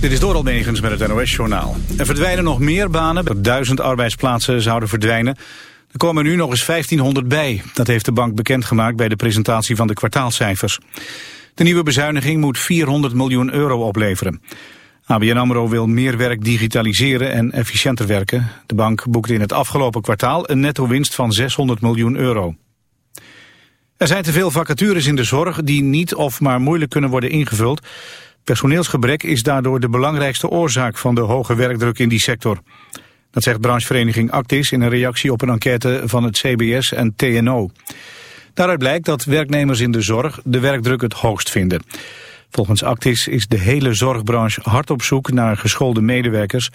Dit is Doral Negens met het NOS-journaal. Er verdwijnen nog meer banen. Duizend arbeidsplaatsen zouden verdwijnen. Er komen nu nog eens 1500 bij. Dat heeft de bank bekendgemaakt bij de presentatie van de kwartaalcijfers. De nieuwe bezuiniging moet 400 miljoen euro opleveren. ABN AMRO wil meer werk digitaliseren en efficiënter werken. De bank boekte in het afgelopen kwartaal een netto winst van 600 miljoen euro. Er zijn te veel vacatures in de zorg die niet of maar moeilijk kunnen worden ingevuld. Personeelsgebrek is daardoor de belangrijkste oorzaak van de hoge werkdruk in die sector. Dat zegt branchevereniging Actis in een reactie op een enquête van het CBS en TNO. Daaruit blijkt dat werknemers in de zorg de werkdruk het hoogst vinden. Volgens Actis is de hele zorgbranche hard op zoek naar geschoolde medewerkers.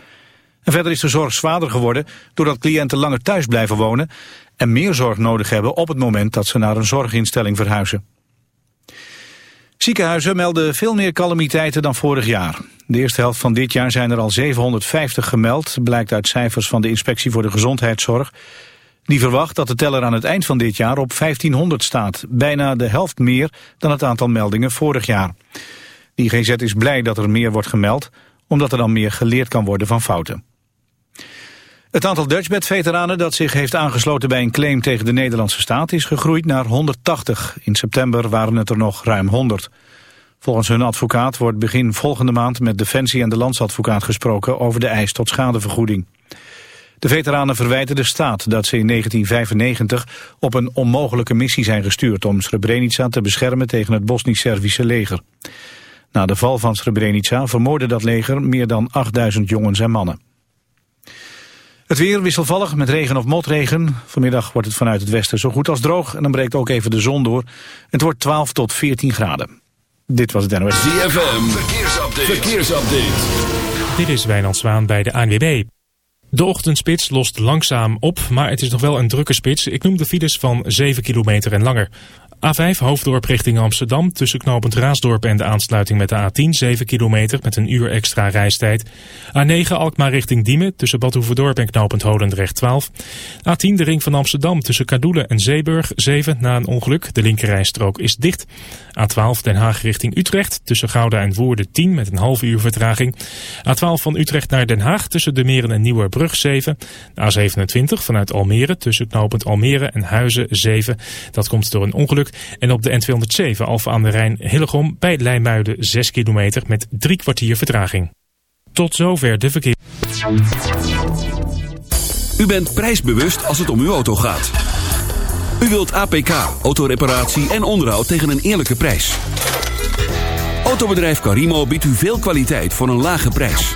En verder is de zorg zwaarder geworden doordat cliënten langer thuis blijven wonen... en meer zorg nodig hebben op het moment dat ze naar een zorginstelling verhuizen. Ziekenhuizen melden veel meer calamiteiten dan vorig jaar. De eerste helft van dit jaar zijn er al 750 gemeld, blijkt uit cijfers van de Inspectie voor de Gezondheidszorg. Die verwacht dat de teller aan het eind van dit jaar op 1500 staat, bijna de helft meer dan het aantal meldingen vorig jaar. De IGZ is blij dat er meer wordt gemeld, omdat er dan meer geleerd kan worden van fouten. Het aantal Dutchbed-veteranen dat zich heeft aangesloten bij een claim tegen de Nederlandse staat is gegroeid naar 180. In september waren het er nog ruim 100. Volgens hun advocaat wordt begin volgende maand met Defensie en de landsadvocaat gesproken over de eis tot schadevergoeding. De veteranen verwijten de staat dat ze in 1995 op een onmogelijke missie zijn gestuurd om Srebrenica te beschermen tegen het Bosnisch-Servische leger. Na de val van Srebrenica vermoordde dat leger meer dan 8000 jongens en mannen. Het weer wisselvallig met regen of motregen. Vanmiddag wordt het vanuit het westen zo goed als droog en dan breekt ook even de zon door. Het wordt 12 tot 14 graden. Dit was het NOS. ZFM, verkeersupdate. verkeersupdate. Dit is Wijnand Zwaan bij de ANWB. De ochtendspits lost langzaam op, maar het is nog wel een drukke spits. Ik noem de files van 7 kilometer en langer. A5 Hoofddorp richting Amsterdam tussen knooppunt Raasdorp en de aansluiting met de A10 7 kilometer met een uur extra reistijd. A9 Alkmaar richting Diemen tussen Bad en knooppunt Holendrecht 12. A10 de ring van Amsterdam tussen Kadoelen en Zeeburg 7 na een ongeluk. De linkerrijstrook is dicht. A12 Den Haag richting Utrecht tussen Gouda en Woerden 10 met een half uur vertraging. A12 van Utrecht naar Den Haag tussen de Meren en Nieuwerbrug 7. A27 vanuit Almere tussen knooppunt Almere en Huizen 7. Dat komt door een ongeluk. En op de N207 Alfa aan de Rijn Hillegom bij Leimuiden 6 kilometer met drie kwartier vertraging. Tot zover de verkeer. U bent prijsbewust als het om uw auto gaat. U wilt APK, autoreparatie en onderhoud tegen een eerlijke prijs. Autobedrijf Carimo biedt u veel kwaliteit voor een lage prijs.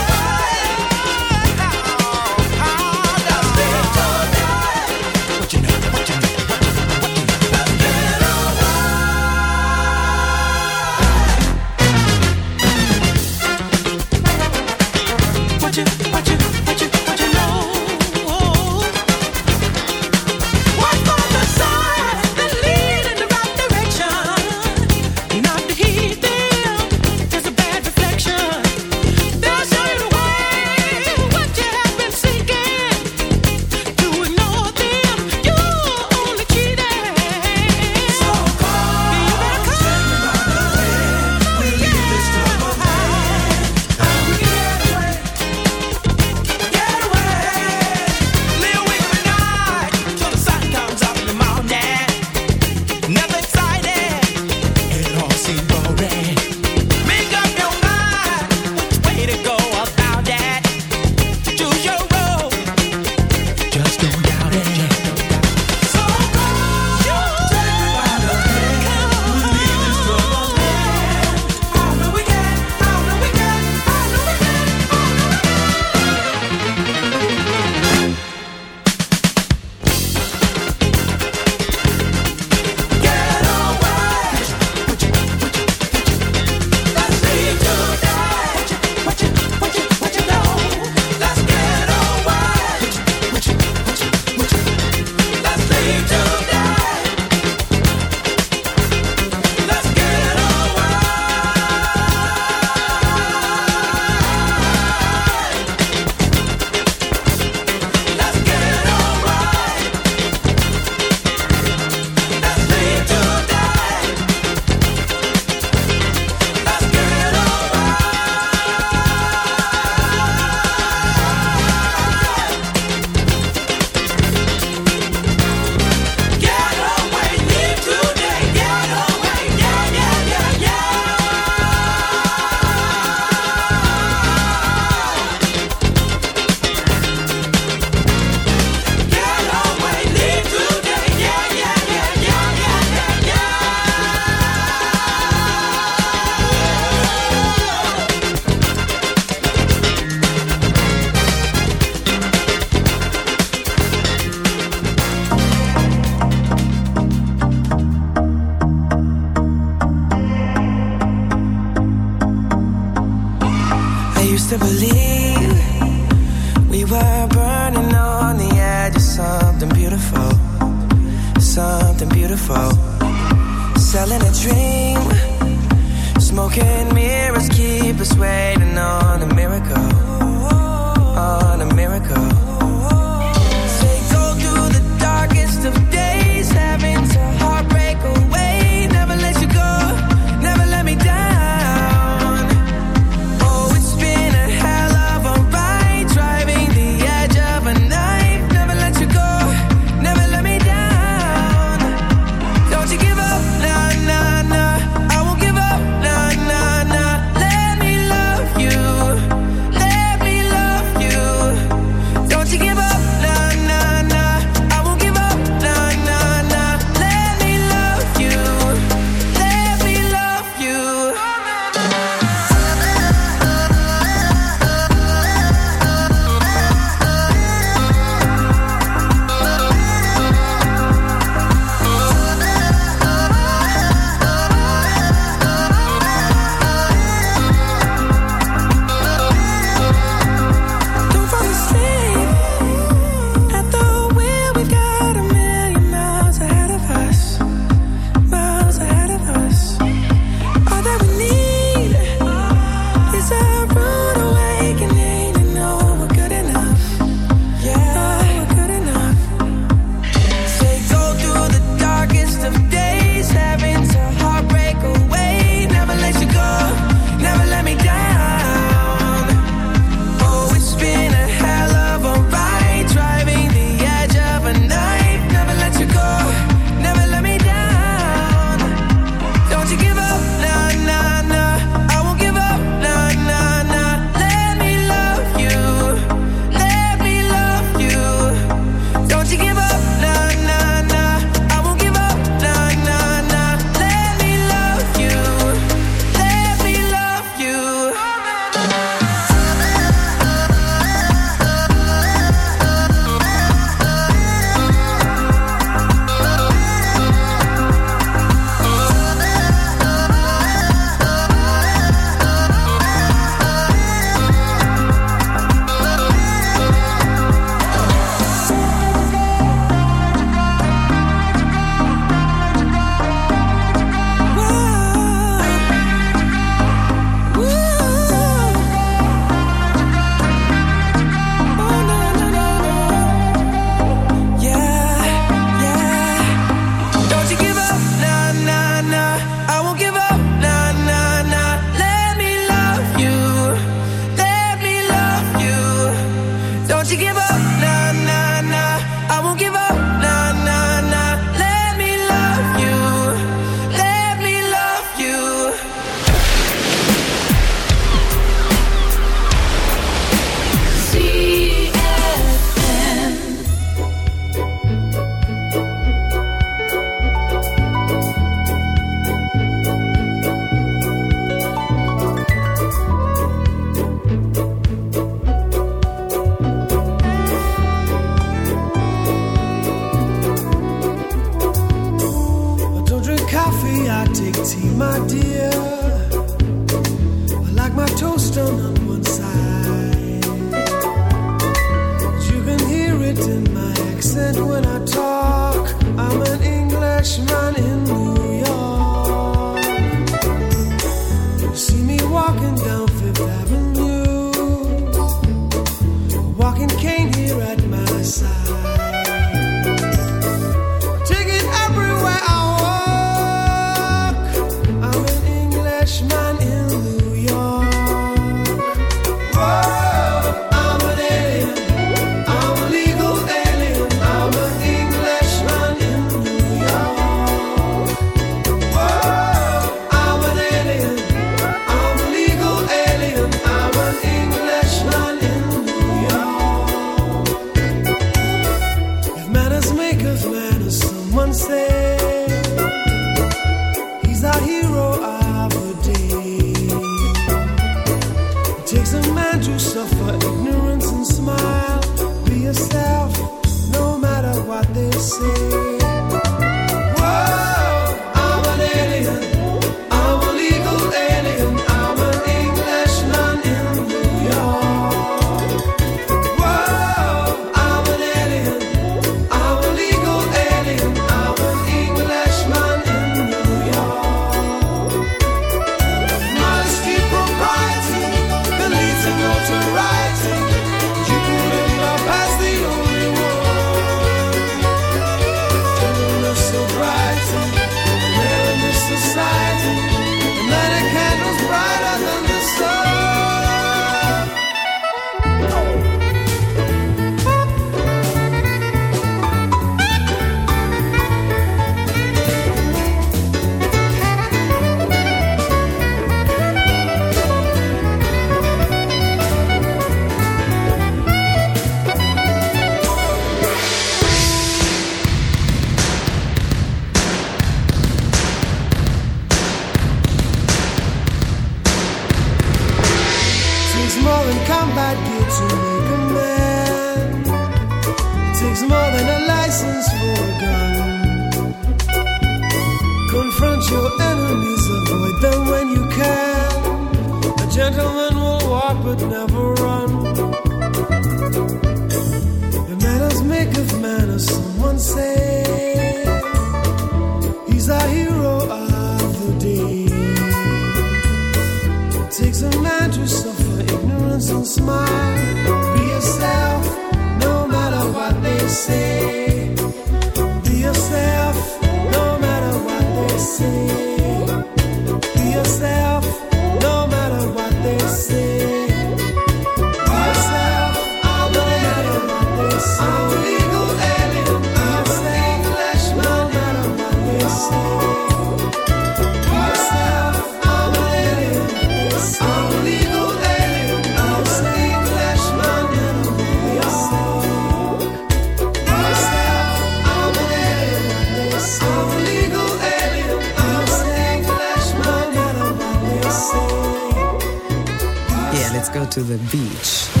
To the beach.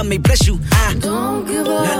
God may bless you. I don't give up.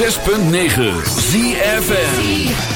106.9 ZFM.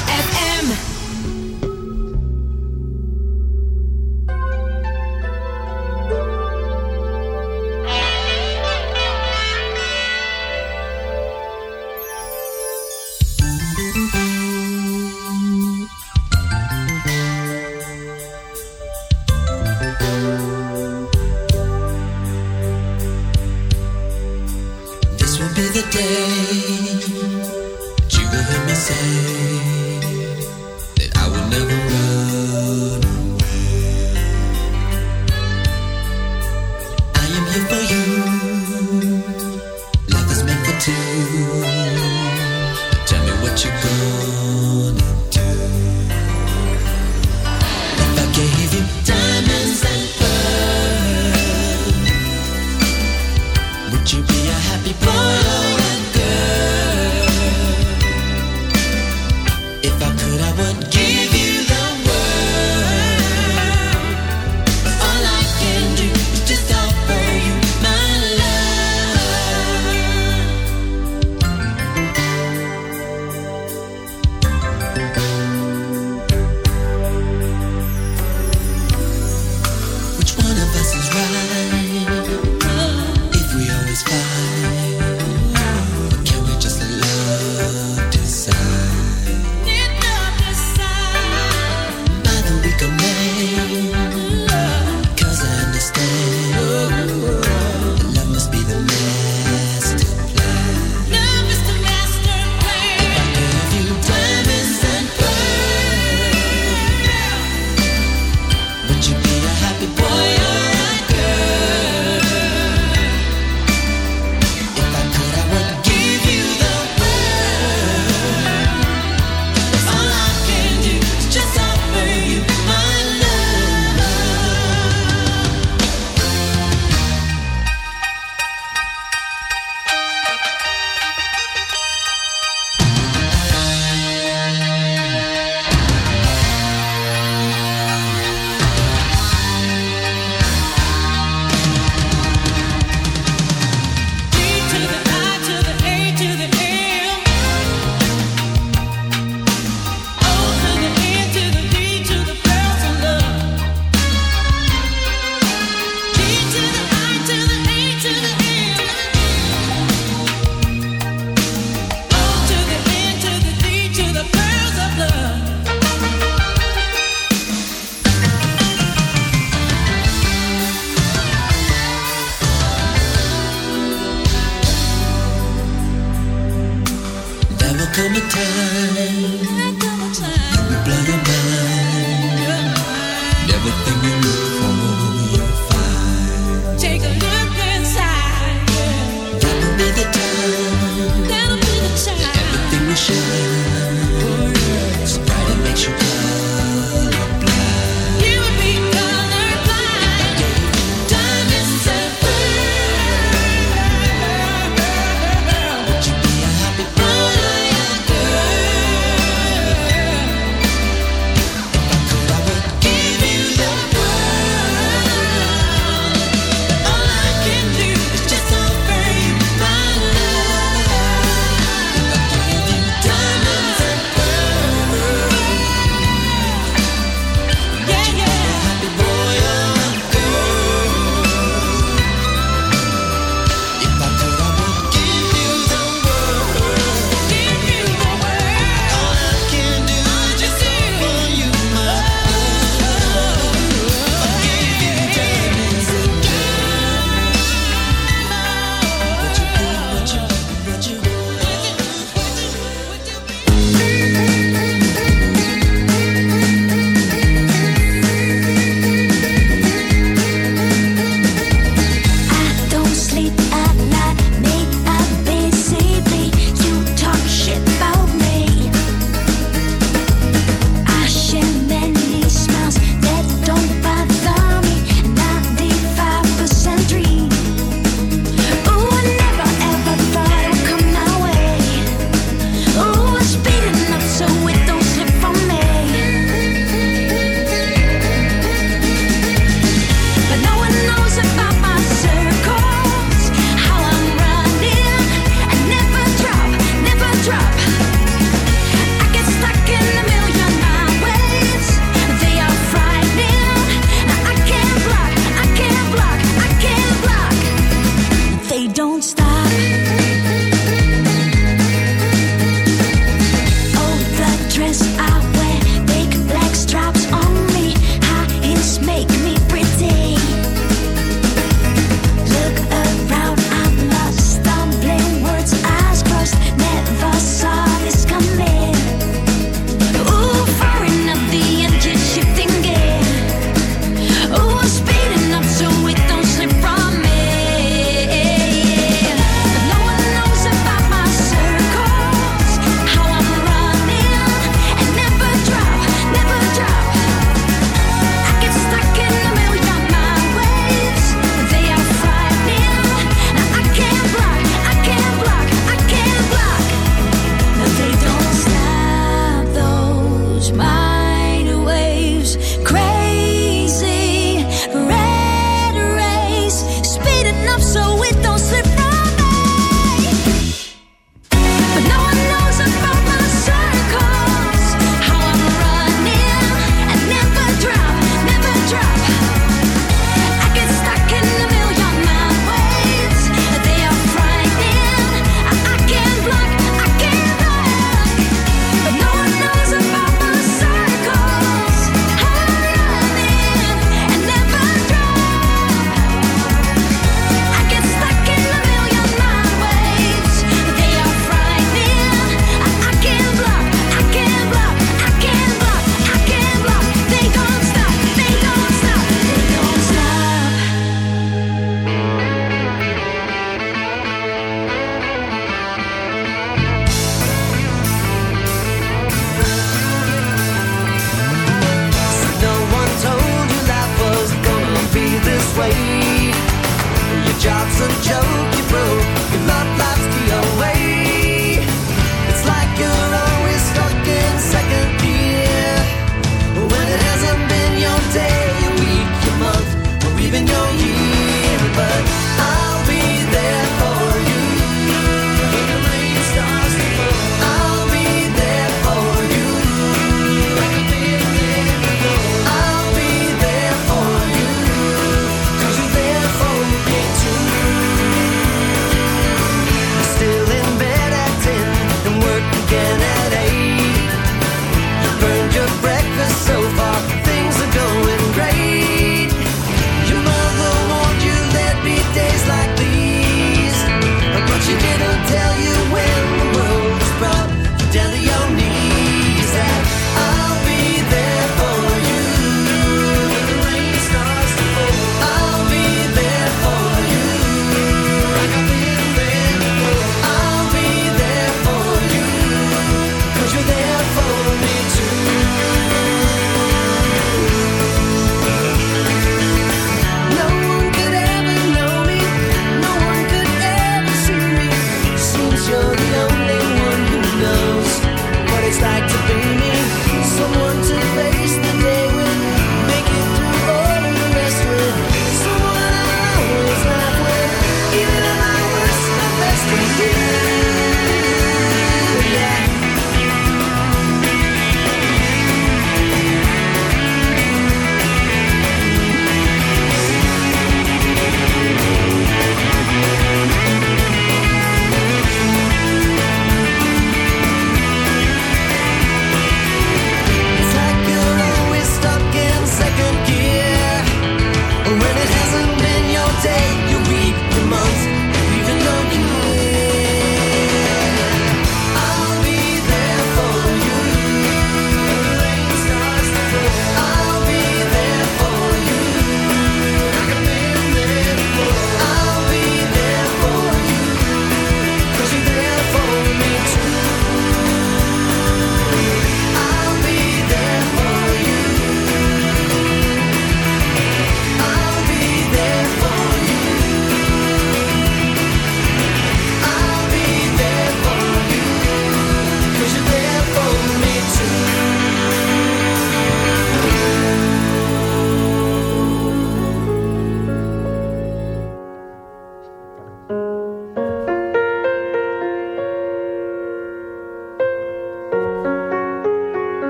job's a joke you broke. Your love life.